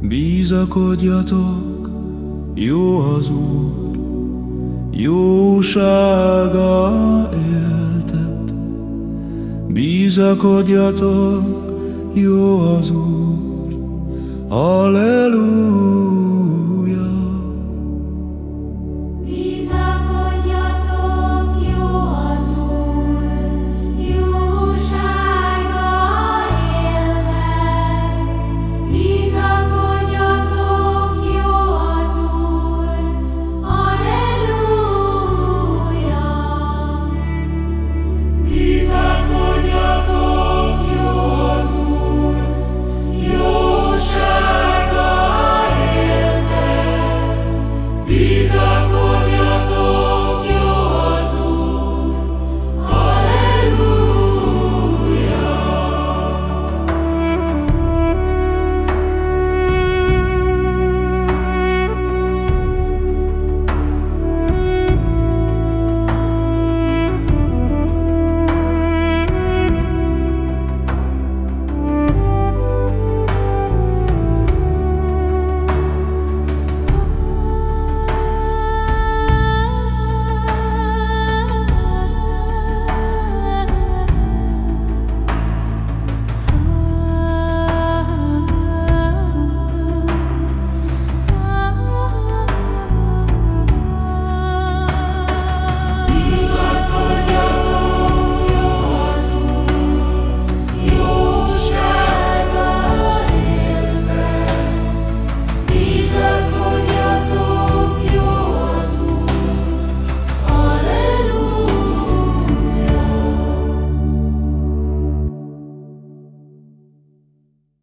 Bízakodjatok, jó az Úr, jósága éltet. Bízakodjatok, jó az Úr, Halleluja!